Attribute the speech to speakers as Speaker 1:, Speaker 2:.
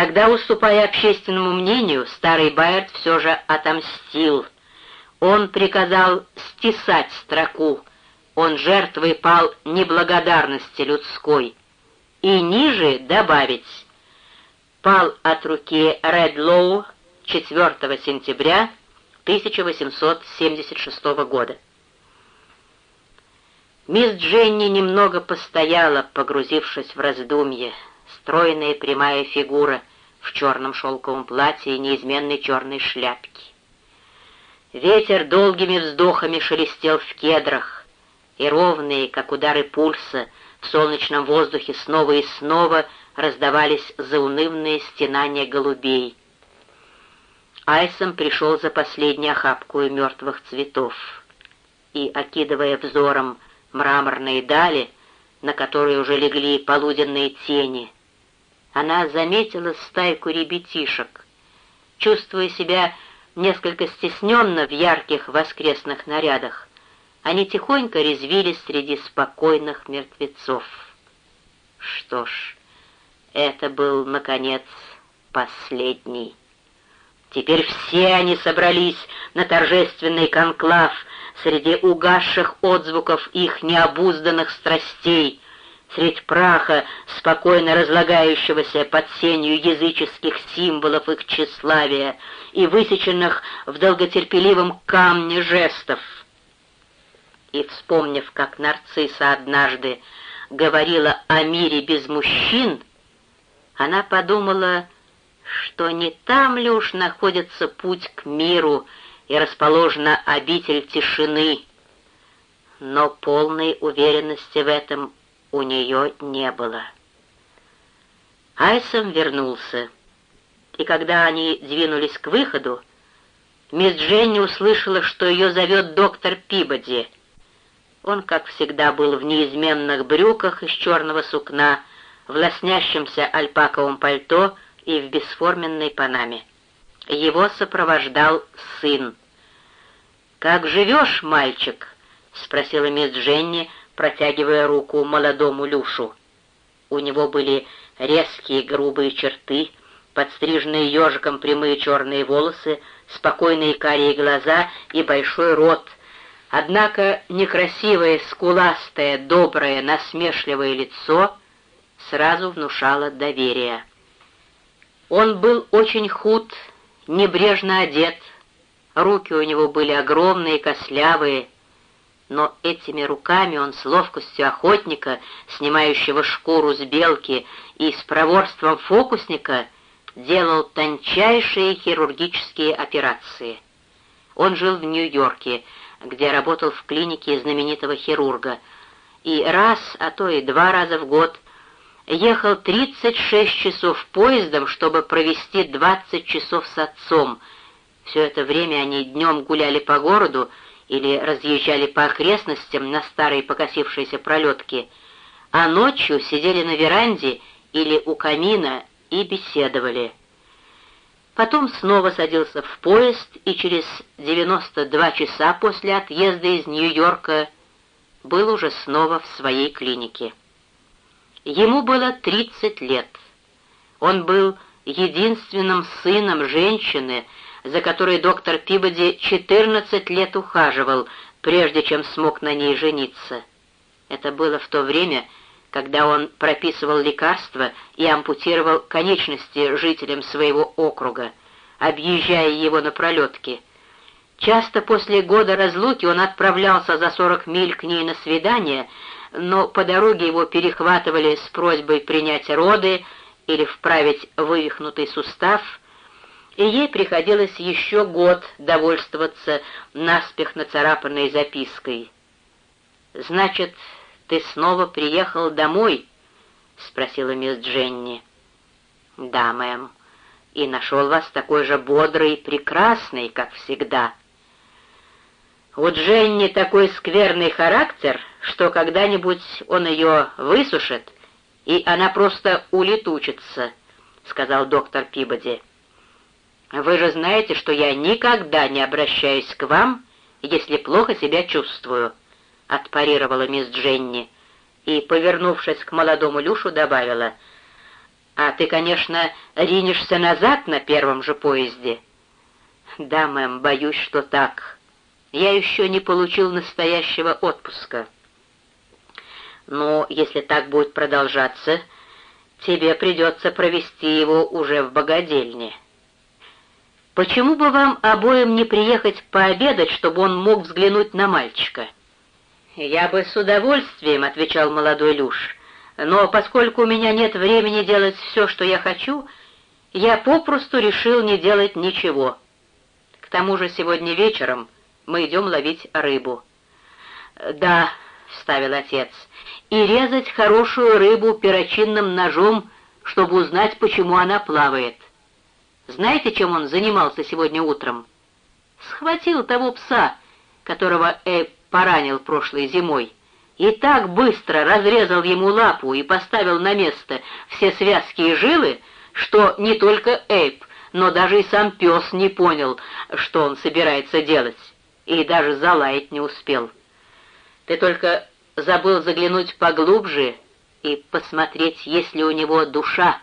Speaker 1: Тогда, уступая общественному мнению, старый Байерд все же отомстил. Он приказал стесать строку, он жертвой пал неблагодарности людской, и ниже добавить пал от руки Редлоу 4 сентября 1876 года. Мисс Дженни немного постояла, погрузившись в раздумье. Стройная прямая фигура в черном шелковом платье и неизменной черной шляпке. Ветер долгими вздохами шелестел в кедрах, и ровные, как удары пульса, в солнечном воздухе снова и снова раздавались заунывные стенания голубей. Айсом пришел за последней охапкой мертвых цветов и, окидывая взором мраморные дали, на которые уже легли полуденные тени, она заметила стайку ребятишек. Чувствуя себя несколько стесненно в ярких воскресных нарядах, они тихонько резвились среди спокойных мертвецов. Что ж, это был, наконец, последний. Теперь все они собрались на торжественный конклав среди угасших отзвуков их необузданных страстей, средь праха, спокойно разлагающегося под сенью языческих символов их тщеславия и высеченных в долготерпеливом камне жестов. И, вспомнив, как нарцисса однажды говорила о мире без мужчин, она подумала, что не там ли уж находится путь к миру и расположена обитель тишины, но полной уверенности в этом у нее не было. Айсом вернулся, и когда они двинулись к выходу, мисс Дженни услышала, что ее зовет доктор Пибоди. Он, как всегда, был в неизменных брюках из черного сукна, в лоснящемся альпаковом пальто и в бесформенной панаме. Его сопровождал сын. «Как живешь, мальчик?» — спросила мисс Дженни, протягивая руку молодому Люшу. У него были резкие грубые черты, подстриженные ежиком прямые черные волосы, спокойные карие глаза и большой рот. Однако некрасивое, скуластое, доброе, насмешливое лицо сразу внушало доверие. Он был очень худ, небрежно одет, руки у него были огромные, костлявые, но этими руками он с ловкостью охотника, снимающего шкуру с белки, и с проворством фокусника делал тончайшие хирургические операции. Он жил в Нью-Йорке, где работал в клинике знаменитого хирурга, и раз, а то и два раза в год ехал 36 часов поездом, чтобы провести 20 часов с отцом. Все это время они днем гуляли по городу, или разъезжали по окрестностям на старой покосившейся пролетке, а ночью сидели на веранде или у камина и беседовали. Потом снова садился в поезд и через 92 часа после отъезда из Нью-Йорка был уже снова в своей клинике. Ему было 30 лет. Он был единственным сыном женщины, за которой доктор Пибоди 14 лет ухаживал, прежде чем смог на ней жениться. Это было в то время, когда он прописывал лекарства и ампутировал конечности жителям своего округа, объезжая его на пролетке. Часто после года разлуки он отправлялся за 40 миль к ней на свидание, но по дороге его перехватывали с просьбой принять роды или вправить вывихнутый сустав — и ей приходилось еще год довольствоваться наспех нацарапанной запиской. «Значит, ты снова приехал домой?» — спросила мисс Дженни. «Да, мэм, и нашел вас такой же бодрый и прекрасный, как всегда». У Дженни такой скверный характер, что когда-нибудь он ее высушит, и она просто улетучится, — сказал доктор Пибоди. Вы же знаете, что я никогда не обращаюсь к вам, если плохо себя чувствую», — отпарировала мисс Дженни и, повернувшись к молодому Люшу, добавила, А ты, конечно, ринешься назад на первом же поезде. Да, мэм, боюсь, что так. Я еще не получил настоящего отпуска. Но если так будет продолжаться, тебе придется провести его уже в богадельне. Почему бы вам обоим не приехать пообедать, чтобы он мог взглянуть на мальчика? Я бы с удовольствием, — отвечал молодой Люш, — но поскольку у меня нет времени делать все, что я хочу, я попросту решил не делать ничего. К тому же сегодня вечером мы идем ловить рыбу. «Да», — вставил отец, — «и резать хорошую рыбу перочинным ножом, чтобы узнать, почему она плавает». Знаете, чем он занимался сегодня утром? Схватил того пса, которого Эйб поранил прошлой зимой, и так быстро разрезал ему лапу и поставил на место все связки и жилы, что не только Эйб, но даже и сам пес не понял, что он собирается делать, и даже залаять не успел. Ты только забыл заглянуть поглубже и посмотреть, есть ли у него душа,